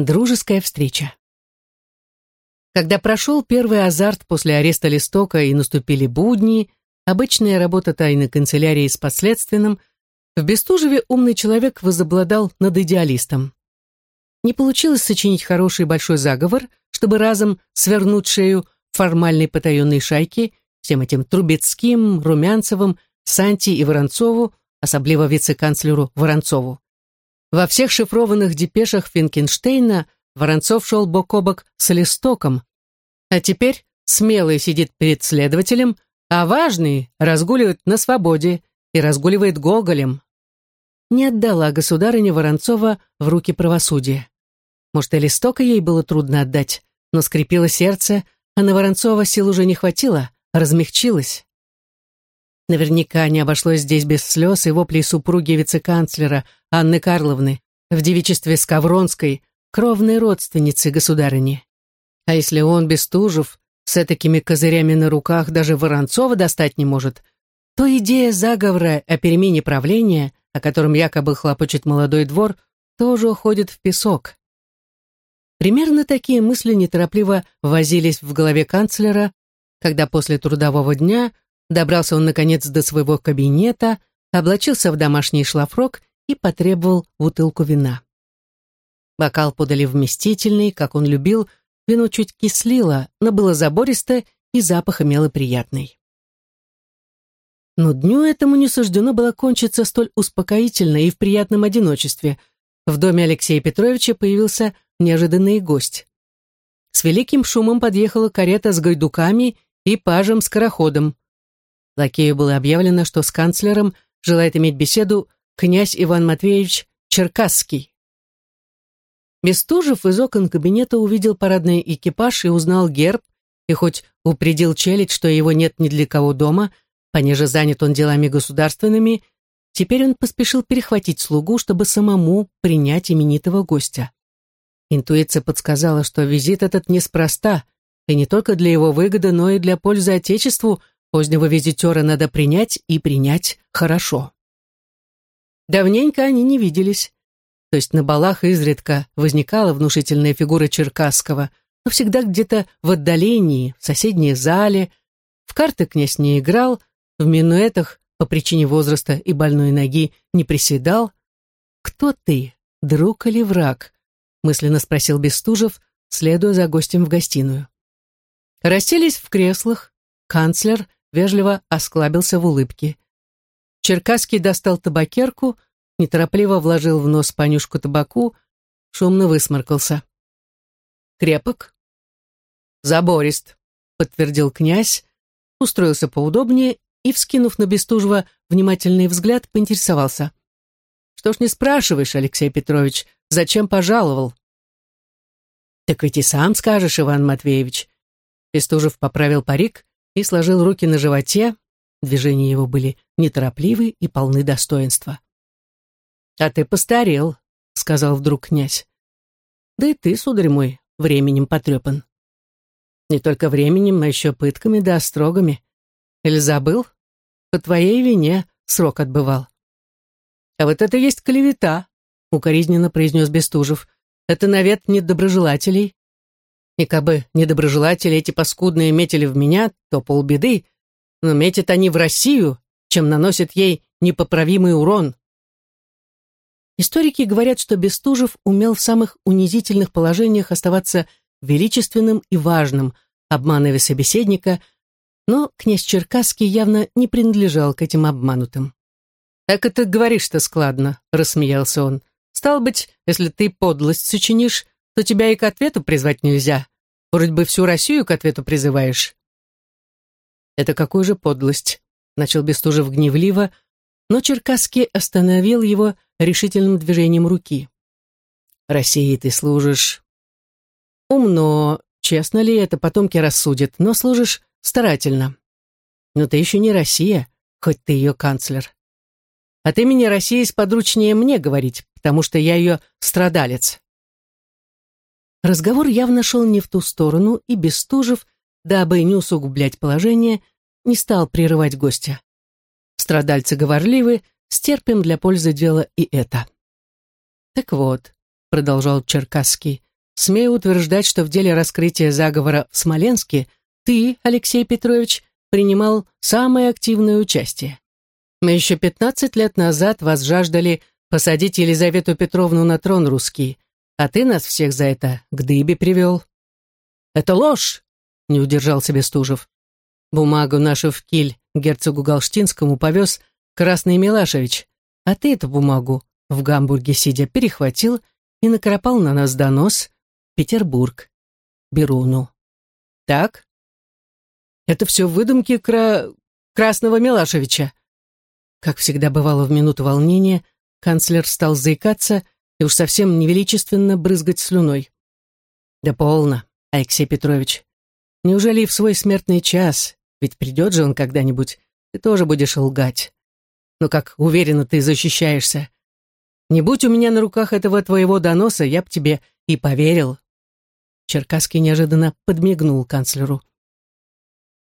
Дружеская встреча. Когда прошел первый азарт после ареста Листока и наступили будни, обычная работа тайной канцелярии с последственным, в Бестужеве умный человек возобладал над идеалистом. Не получилось сочинить хороший большой заговор, чтобы разом свернуть шею формальной потаенной шайки всем этим Трубецким, Румянцевым, Санти и Воронцову, особливо вице-канцлеру Воронцову. Во всех шифрованных депешах Финкенштейна Воронцов шел бок о бок с Листоком, а теперь смелый сидит перед следователем, а важный разгуливает на свободе и разгуливает Гоголем. Не отдала государыня Воронцова в руки правосудия. Может, и Листока ей было трудно отдать, но скрипело сердце, а на Воронцова сил уже не хватило, размягчилась. Наверняка не обошлось здесь без слез и воплей супруги вице-канцлера Анны Карловны в девичестве Скавронской, кровной родственницы государыни. А если он, Бестужев, с такими козырями на руках даже Воронцова достать не может, то идея заговора о перемене правления, о котором якобы хлопочет молодой двор, тоже уходит в песок. Примерно такие мысли неторопливо возились в голове канцлера, когда после трудового дня добрался он наконец до своего кабинета, облачился в домашний шлафрок и потребовал бутылку вина. Бокал подали вместительный, как он любил, вино чуть кислило, но было забористо и запах имело приятный. Но дню этому не суждено было кончиться столь успокоительно и в приятном одиночестве. В доме Алексея Петровича появился неожиданный гость. С великим шумом подъехала карета с гайдуками и пажем-скороходом. Лакею было объявлено, что с канцлером желает иметь беседу князь Иван Матвеевич Черкасский. Бестужев из окон кабинета увидел парадный экипаж и узнал герб, и хоть упредил челядь, что его нет ни для кого дома, понеже занят он делами государственными, теперь он поспешил перехватить слугу, чтобы самому принять именитого гостя. Интуиция подсказала, что визит этот неспроста, и не только для его выгоды, но и для пользы Отечеству позднего визитера надо принять и принять хорошо. Давненько они не виделись. То есть на балах изредка возникала внушительная фигура Черкасского, но всегда где-то в отдалении, в соседней зале. В карты князь не играл, в минуэтах по причине возраста и больной ноги не приседал. «Кто ты, друг или враг?» мысленно спросил Бестужев, следуя за гостем в гостиную. Расселись в креслах, канцлер вежливо осклабился в улыбке. Черкасский достал табакерку, неторопливо вложил в нос понюшку табаку, шумно высморкался. «Крепок?» «Заборист», — подтвердил князь, устроился поудобнее и, вскинув на Бестужева внимательный взгляд, поинтересовался. «Что ж не спрашиваешь, Алексей Петрович, зачем пожаловал?» «Так ведь и сам скажешь, Иван Матвеевич». Бестужев поправил парик и сложил руки на животе. Движения его были неторопливы и полны достоинства. «А ты постарел», — сказал вдруг князь. «Да и ты, сударь мой, временем потрепан». «Не только временем, а еще пытками да острогами. Или забыл? По твоей вине срок отбывал». «А вот это есть клевета», — укоризненно произнес Бестужев. «Это навет недоброжелателей. И кабы недоброжелатели эти паскудные метили в меня, то полбеды, но метят они в Россию, чем наносят ей непоправимый урон. Историки говорят, что Бестужев умел в самых унизительных положениях оставаться величественным и важным, обманывая собеседника, но князь Черкасский явно не принадлежал к этим обманутым. «Так это говоришь-то складно», — рассмеялся он. «Стал быть, если ты подлость сочинишь, то тебя и к ответу призвать нельзя. Вроде бы всю Россию к ответу призываешь». «Это какую же подлость?» — начал Бестужев гневливо, но Черкасский остановил его решительным движением руки. «России ты служишь...» «Умно, честно ли это, потомки рассудят, но служишь старательно. Но ты еще не Россия, хоть ты ее канцлер. От имени России сподручнее мне говорить, потому что я ее страдалец. Разговор явно шел не в ту сторону, и Бестужев, дабы не усугублять положение, не стал прерывать гостя. Страдальцы говорливы, стерпим для пользы дела и это. «Так вот», — продолжал Черкасский, смею утверждать, что в деле раскрытия заговора в Смоленске ты, Алексей Петрович, принимал самое активное участие. Мы еще 15 лет назад вас жаждали посадить Елизавету Петровну на трон русский, а ты нас всех за это к дыбе привел. Это ложь, не удержал себе Стужев. Бумагу нашу в киль герцогу Галштинскому повез Красный Милашевич, а ты эту бумагу в Гамбурге сидя перехватил и накропал на нас донос Петербург, Беруну. Так? Это все выдумки Кра... Красного Милашевича. Как всегда бывало в минуту волнения, канцлер стал заикаться и уж совсем невеличественно брызгать слюной. Да полно, Алексей Петрович. Неужели в свой смертный час, ведь придет же он когда-нибудь, ты тоже будешь лгать. Но как уверенно ты защищаешься. Не будь у меня на руках этого твоего доноса, я б тебе и поверил. Черкасский неожиданно подмигнул канцлеру.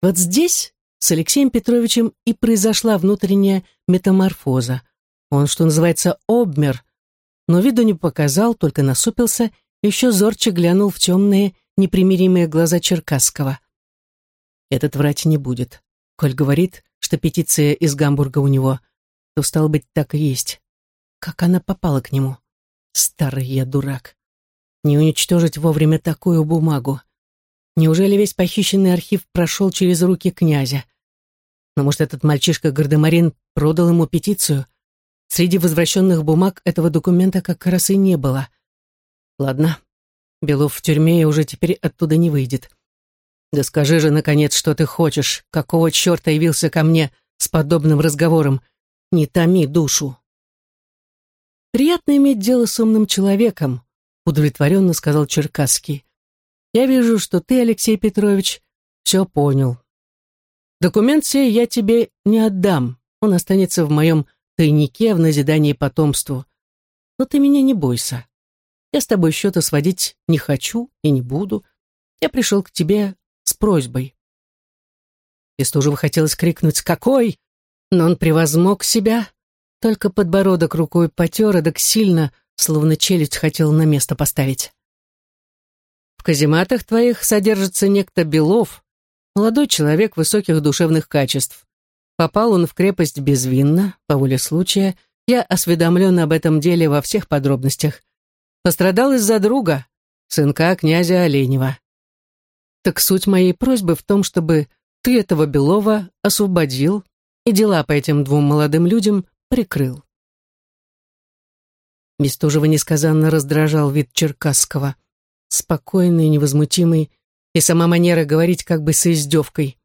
Вот здесь с Алексеем Петровичем и произошла внутренняя метаморфоза. Он, что называется, обмер, но виду не показал, только насупился, еще зорче глянул в темные, непримиримые глаза Черкасского. Этот врать не будет. Коль говорит, что петиция из Гамбурга у него, то, стало быть, так и есть. Как она попала к нему? Старый я дурак. Не уничтожить вовремя такую бумагу. Неужели весь похищенный архив прошел через руки князя? Но, может, этот мальчишка Гардемарин продал ему петицию? Среди возвращенных бумаг этого документа как раз и не было. Ладно, Белов в тюрьме и уже теперь оттуда не выйдет. Да скажи же, наконец, что ты хочешь. Какого черта явился ко мне с подобным разговором? Не томи душу. Приятно иметь дело с умным человеком, удовлетворенно сказал Черкасский. Я вижу, что ты, Алексей Петрович, все понял. Документ сей я тебе не отдам. Он останется в моем тайнике в назидании потомству. Но ты меня не бойся. Я с тобой счета сводить не хочу и не буду. Я пришел к тебе с просьбой. Бестужеву хотелось крикнуть «Какой?», но он превозмог себя, только подбородок рукой потер, так сильно, словно челюсть хотел на место поставить. В казематах твоих содержится некто Белов, молодой человек высоких душевных качеств. Попал он в крепость безвинно, по воле случая. Я осведомлен об этом деле во всех подробностях. Пострадал из-за друга, сынка князя Оленева. Так суть моей просьбы в том, чтобы ты этого Белова освободил и дела по этим двум молодым людям прикрыл. Бестужева несказанно раздражал вид Черкасского. Спокойный, невозмутимый, и сама манера говорить как бы с издевкой.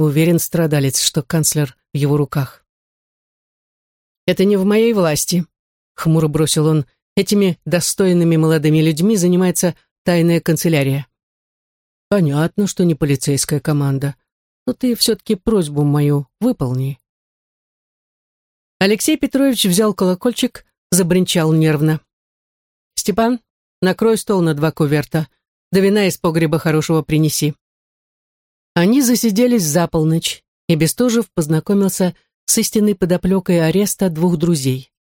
Уверен страдалец, что канцлер в его руках. «Это не в моей власти», — хмуро бросил он. «Этими достойными молодыми людьми занимается тайная канцелярия». «Понятно, что не полицейская команда, но ты все-таки просьбу мою выполни». Алексей Петрович взял колокольчик, забринчал нервно. «Степан, накрой стол на два куверта, да вина из погреба хорошего принеси». Они засиделись за полночь, и Бестужев познакомился с истинной подоплекой ареста двух друзей.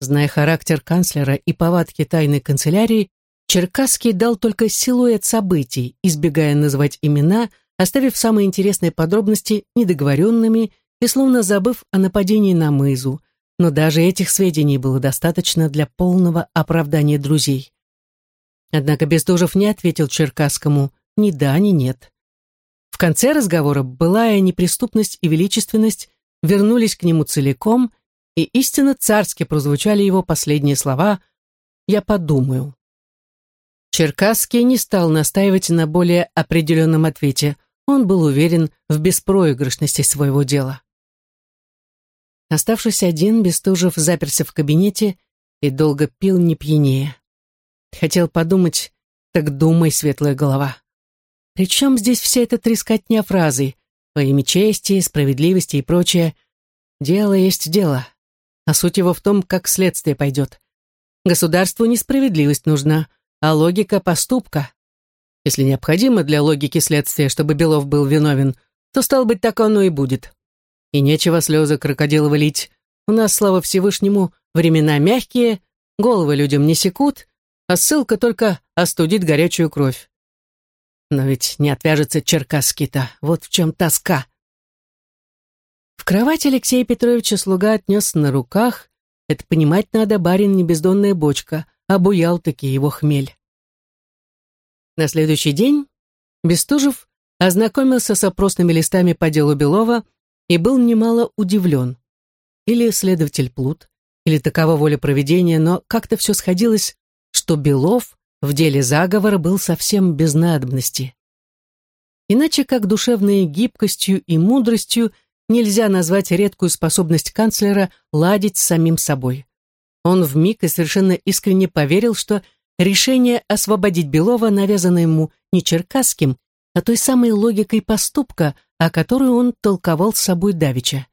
Зная характер канцлера и повадки тайной канцелярии, Черкасский дал только силуэт событий, избегая называть имена, оставив самые интересные подробности недоговоренными и словно забыв о нападении на мызу, но даже этих сведений было достаточно для полного оправдания друзей. Однако Бестужев не ответил Черкасскому ни да, ни нет. В конце разговора былая неприступность и величественность вернулись к нему целиком, и истинно царски прозвучали его последние слова «Я подумаю». Черкасский не стал настаивать на более определенном ответе. Он был уверен в беспроигрышности своего дела. Оставшись один, Бестужев заперся в кабинете и долго пил не пьянее. Хотел подумать, так думай, светлая голова. Причем здесь вся эта трескотня фразы по имя чести, справедливости и прочее. Дело есть дело, а суть его в том, как следствие пойдет. Государству несправедливость нужна, а логика поступка. Если необходимо для логики следствия, чтобы Белов был виновен, то, стало быть, так оно и будет. И нечего слезы крокодилова лить. У нас, слава Всевышнему, времена мягкие, головы людям не секут, а ссылка только остудит горячую кровь. Но ведь не отвяжется Черкасский-то, вот в чем тоска. В кровать Алексея Петровича слуга отнес на руках. Это понимать надо, барин не бездонная бочка, обуял-таки его хмель. На следующий день Бестужев ознакомился с опросными листами по делу Белова и был немало удивлен. Или следователь Плут, или такова воля проведения, но как-то все сходилось, что Белов в деле заговора был совсем без надобности. Иначе как душевной гибкостью и мудростью нельзя назвать редкую способность канцлера ладить с самим собой. Он вмиг и совершенно искренне поверил, что решение освободить Белова навязано ему не Черкасским, а той самой логикой поступка, о которой он толковал с собой Давича.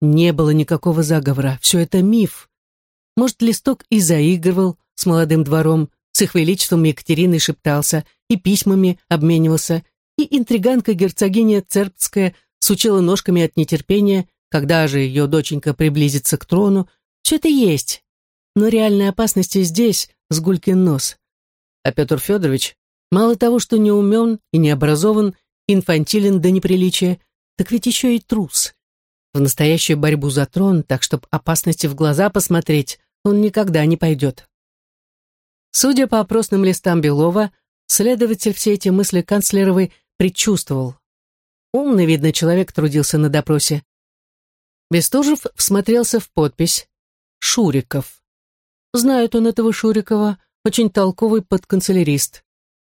Не было никакого заговора, все это миф. Может, Листок и заигрывал с молодым двором, с их величеством Екатериной шептался, и письмами обменивался, и интриганка герцогиня Цербская сучила ножками от нетерпения, когда же ее доченька приблизится к трону. Все это есть, но реальной опасности здесь, с Гулькин нос. А Петр Федорович, мало того, что не умен и не образован, инфантилен до неприличия, так ведь еще и трус. В настоящую борьбу за трон, так чтоб опасности в глаза посмотреть, он никогда не пойдет. Судя по опросным листам Белова, следователь все эти мысли канцлеровой предчувствовал. Умный, видно, человек трудился на допросе. Бестужев всмотрелся в подпись «Шуриков». Знает он этого Шурикова, очень толковый подканцелярист.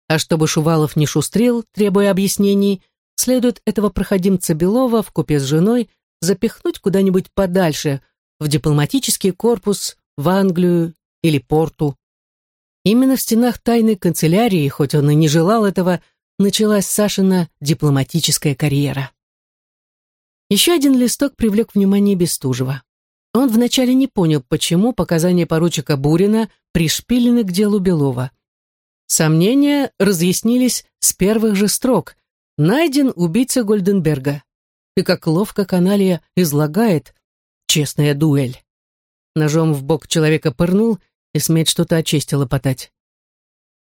А чтобы Шувалов не шустрил, требуя объяснений, следует этого проходимца Белова в купе с женой запихнуть куда-нибудь подальше, в дипломатический корпус, в Англию или Порту. Именно в стенах тайной канцелярии, хоть он и не желал этого, началась Сашина дипломатическая карьера. Еще один листок привлек внимание Бестужева. Он вначале не понял, почему показания поручика Бурина пришпилены к делу Белова. Сомнения разъяснились с первых же строк. Найден убийца Гольденберга. И как ловко каналия излагает честная дуэль. Ножом в бок человека пырнул и смеет что-то о чести.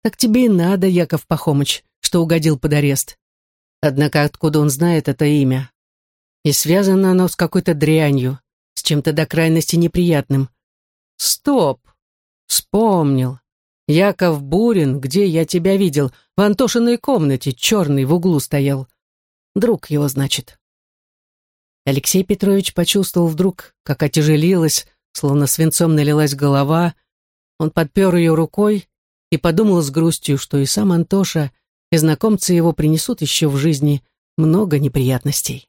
Так тебе и надо, Яков Пахомыч, что угодил под арест. Однако откуда он знает это имя? И связано оно с какой-то дрянью, с чем-то до крайности неприятным. Стоп! Вспомнил. Яков Бурин, где я тебя видел? В Антошиной комнате, черный, в углу стоял. Друг его, значит. Алексей Петрович почувствовал вдруг, как отяжелилась, словно свинцом налилась голова. Он подпер ее рукой и подумал с грустью, что и сам Антоша, и знакомцы его принесут еще в жизни много неприятностей.